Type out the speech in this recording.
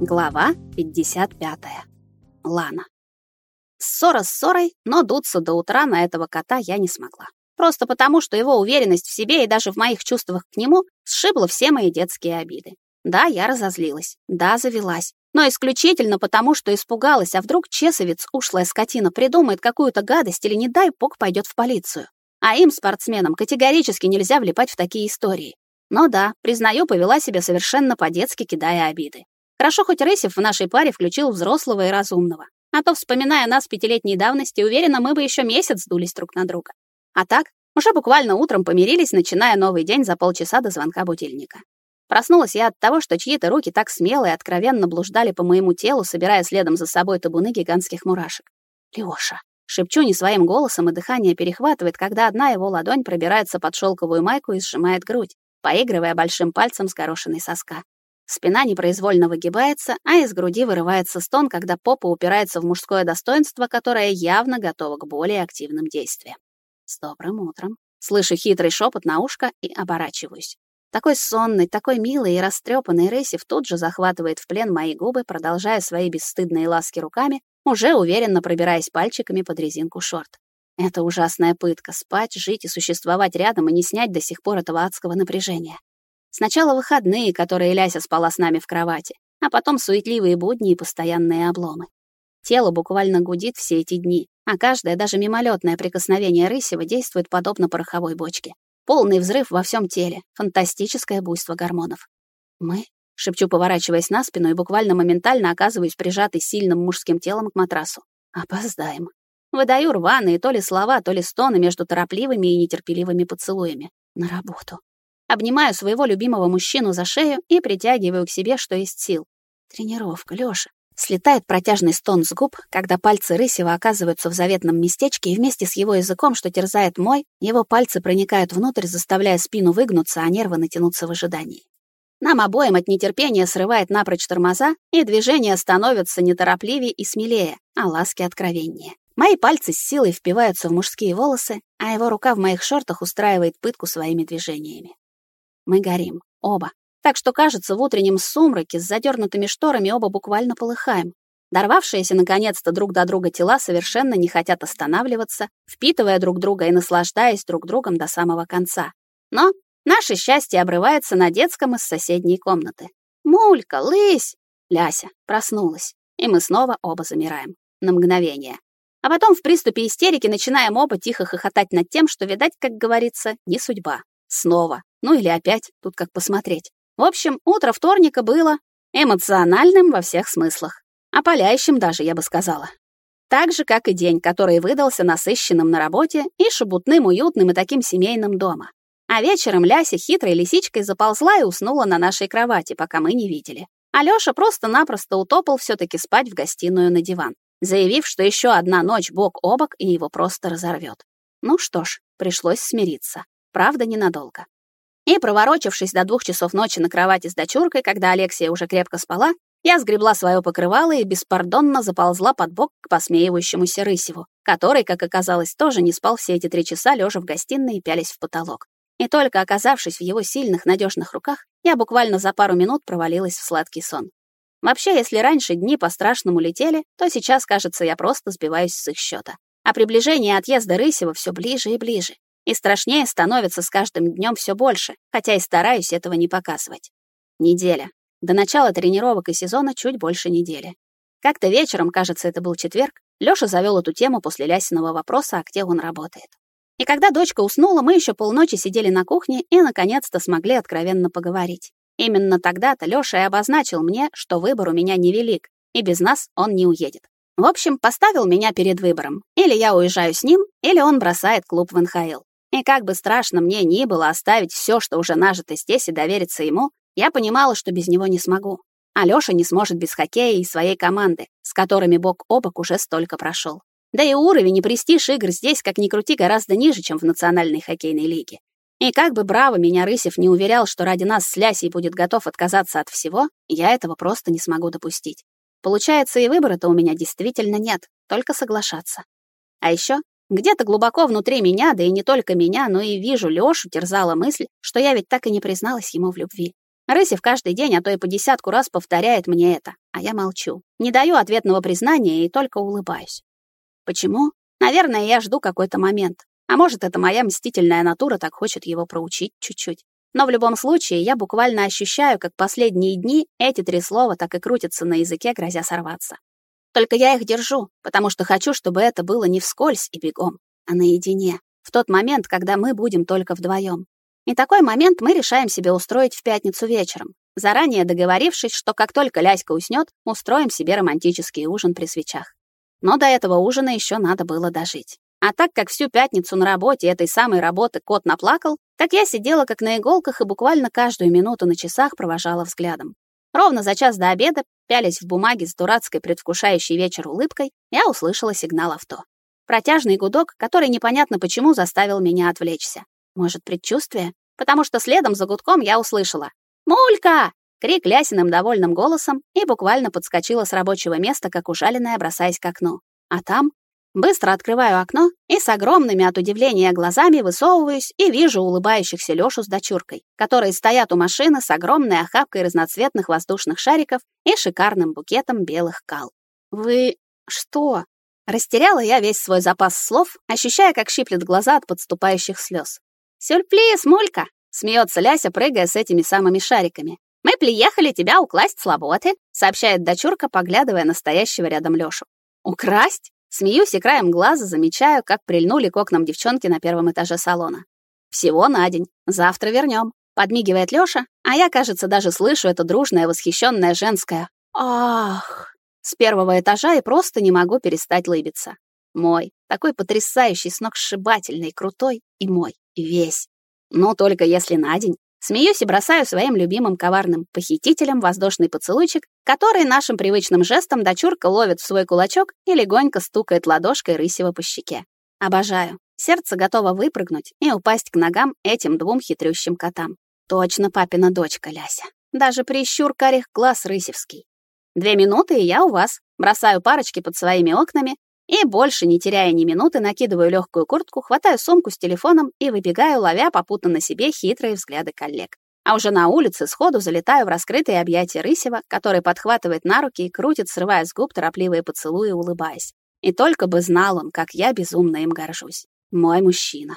Глава 55. Лана. Ссора с ссорой, но дуться до утра на этого кота я не смогла. Просто потому, что его уверенность в себе и даже в моих чувствах к нему сшибла все мои детские обиды. Да, я разозлилась. Да, завелась. Но исключительно потому, что испугалась, а вдруг чесовец, ушлая скотина, придумает какую-то гадость или, не дай бог, пойдет в полицию. А им, спортсменам, категорически нельзя влипать в такие истории. Но да, признаю, повела себя совершенно по-детски, кидая обиды. Хорошо, хоть Рысев в нашей паре включил взрослого и разумного. А то, вспоминая нас пятилетней давности, уверена, мы бы еще месяц сдулись друг на друга. А так, уже буквально утром помирились, начиная новый день за полчаса до звонка будильника. Проснулась я от того, что чьи-то руки так смело и откровенно блуждали по моему телу, собирая следом за собой табуны гигантских мурашек. «Лёша!» Шепчу не своим голосом, и дыхание перехватывает, когда одна его ладонь пробирается под шелковую майку и сжимает грудь, поигрывая большим пальцем с горошиной соска. Спина непроизвольно выгибается, а из груди вырывается стон, когда попа упирается в мужское достоинство, которое явно готово к более активным действиям. «С добрым утром!» Слышу хитрый шепот на ушко и оборачиваюсь. Такой сонный, такой милый и растрепанный Рейсив тут же захватывает в плен мои губы, продолжая свои бесстыдные ласки руками, уже уверенно пробираясь пальчиками под резинку шорт. Это ужасная пытка — спать, жить и существовать рядом и не снять до сих пор этого адского напряжения. Сначала выходные, которые Ляся спала с нами в кровати, а потом суетливые будни и постоянные обломы. Тело буквально гудит все эти дни, а каждое, даже мимолетное прикосновение Рысева действует подобно пороховой бочке. Полный взрыв во всем теле, фантастическое буйство гормонов. Мы, шепчу, поворачиваясь на спину и буквально моментально оказываюсь прижатой сильным мужским телом к матрасу. Опоздаем. Выдаю рваные то ли слова, то ли стоны между торопливыми и нетерпеливыми поцелуями. На работу. Обнимаю своего любимого мужчину за шею и притягиваю к себе, что есть сил. Тренировка, Лёша. Слетает протяжный стон с губ, когда пальцы Рысева оказываются в заветном местечке, и вместе с его языком, что терзает мой, его пальцы проникают внутрь, заставляя спину выгнуться, а нервы натянуться в ожидании. Нам обоим от нетерпения срывает напрочь тормоза, и движения становятся неторопливее и смелее, а ласки откровеннее. Мои пальцы с силой впиваются в мужские волосы, а его рука в моих шортах устраивает пытку своими движениями. Мы горим, оба. Так что, кажется, в утреннем сумраке с задернутыми шторами оба буквально полыхаем. Дорвавшиеся наконец-то друг до друга тела совершенно не хотят останавливаться, впитывая друг друга и наслаждаясь друг другом до самого конца. Но наше счастье обрывается на детском из соседней комнаты. «Мулька, лысь!» Ляся проснулась, и мы снова оба замираем. На мгновение. А потом в приступе истерики начинаем оба тихо хохотать над тем, что, видать, как говорится, не судьба. Снова. Ну или опять, тут как посмотреть. В общем, утро вторника было эмоциональным во всех смыслах. Опаляющим даже, я бы сказала. Так же, как и день, который выдался насыщенным на работе и шебутным, уютным и таким семейным дома. А вечером Ляся хитрой лисичкой заползла и уснула на нашей кровати, пока мы не видели. Алёша просто-напросто утопал все таки спать в гостиную на диван заявив, что еще одна ночь бок о бок и его просто разорвет. Ну что ж, пришлось смириться. Правда, ненадолго. И, проворочившись до двух часов ночи на кровати с дочуркой, когда Алексия уже крепко спала, я сгребла свое покрывало и беспардонно заползла под бок к посмеивающемуся Рысеву, который, как оказалось, тоже не спал все эти три часа, лежа в гостиной и пялись в потолок. И только оказавшись в его сильных, надежных руках, я буквально за пару минут провалилась в сладкий сон. Вообще, если раньше дни по-страшному летели, то сейчас, кажется, я просто сбиваюсь с их счета. А приближение отъезда Рысева все ближе и ближе. И страшнее становится с каждым днем все больше, хотя и стараюсь этого не показывать. Неделя. До начала тренировок и сезона чуть больше недели. Как-то вечером, кажется, это был четверг, Лёша завёл эту тему после Лясиного вопроса, а где он работает. И когда дочка уснула, мы еще полночи сидели на кухне и, наконец-то, смогли откровенно поговорить. Именно тогда-то Лёша и обозначил мне, что выбор у меня невелик, и без нас он не уедет. В общем, поставил меня перед выбором. Или я уезжаю с ним, или он бросает клуб в НХЛ. И как бы страшно мне ни было оставить все, что уже нажито здесь, и довериться ему, я понимала, что без него не смогу. А Лёша не сможет без хоккея и своей команды, с которыми бок о бок уже столько прошел. Да и уровень и престиж игр здесь, как ни крути, гораздо ниже, чем в Национальной хоккейной лиге. И как бы браво меня Рысев не уверял, что ради нас с Лясей будет готов отказаться от всего, я этого просто не смогу допустить. Получается, и выбора-то у меня действительно нет, только соглашаться. А еще где-то глубоко внутри меня, да и не только меня, но и вижу Лёшу, терзала мысль, что я ведь так и не призналась ему в любви. Рысев каждый день, а то и по десятку раз повторяет мне это, а я молчу. Не даю ответного признания и только улыбаюсь. Почему? Наверное, я жду какой-то момент. А может, это моя мстительная натура так хочет его проучить чуть-чуть. Но в любом случае, я буквально ощущаю, как последние дни эти три слова так и крутятся на языке, грозя сорваться. Только я их держу, потому что хочу, чтобы это было не вскользь и бегом, а наедине, в тот момент, когда мы будем только вдвоем. И такой момент мы решаем себе устроить в пятницу вечером, заранее договорившись, что как только Ляська уснет, устроим себе романтический ужин при свечах. Но до этого ужина еще надо было дожить. А так как всю пятницу на работе этой самой работы кот наплакал, так я сидела как на иголках и буквально каждую минуту на часах провожала взглядом. Ровно за час до обеда, пялясь в бумаге с дурацкой предвкушающей вечер улыбкой, я услышала сигнал авто. Протяжный гудок, который непонятно почему заставил меня отвлечься. Может, предчувствие? Потому что следом за гудком я услышала «Мулька!» Крик Лясиным довольным голосом и буквально подскочила с рабочего места, как ужаленная, бросаясь к окну. А там Быстро открываю окно и с огромными от удивления глазами высовываюсь и вижу улыбающихся Лёшу с дочуркой, которые стоят у машины с огромной охапкой разноцветных воздушных шариков и шикарным букетом белых кал. «Вы... что?» Растеряла я весь свой запас слов, ощущая, как щиплет глаза от подступающих слез. «Сюрприз, Мулька!» — смеется Ляся, прыгая с этими самыми шариками. «Мы приехали тебя украсть с работы», — сообщает дочурка, поглядывая на стоящего рядом Лёшу. «Украсть?» Смеюсь и краем глаза замечаю, как прильнули к окнам девчонки на первом этаже салона. «Всего на день. Завтра вернем», — подмигивает Лёша, а я, кажется, даже слышу это дружное, восхищенное женское «Ах!» с первого этажа и просто не могу перестать лыбиться. Мой, такой потрясающий, сногсшибательный, крутой и мой, весь. Но только если на день. Смеюсь и бросаю своим любимым коварным похитителям воздушный поцелуйчик, который нашим привычным жестом дочурка ловит в свой кулачок и легонько стукает ладошкой рысево по щеке. Обожаю. Сердце готово выпрыгнуть и упасть к ногам этим двум хитрющим котам. Точно папина дочка Ляся. Даже прищур карих глаз рысевский. Две минуты, и я у вас. Бросаю парочки под своими окнами и, больше не теряя ни минуты, накидываю легкую куртку, хватаю сумку с телефоном и выбегаю, ловя попутно на себе хитрые взгляды коллег. А уже на улице сходу залетаю в раскрытые объятия Рысева, который подхватывает на руки и крутит, срывая с губ торопливые поцелуи, улыбаясь. И только бы знал он, как я безумно им горжусь. Мой мужчина.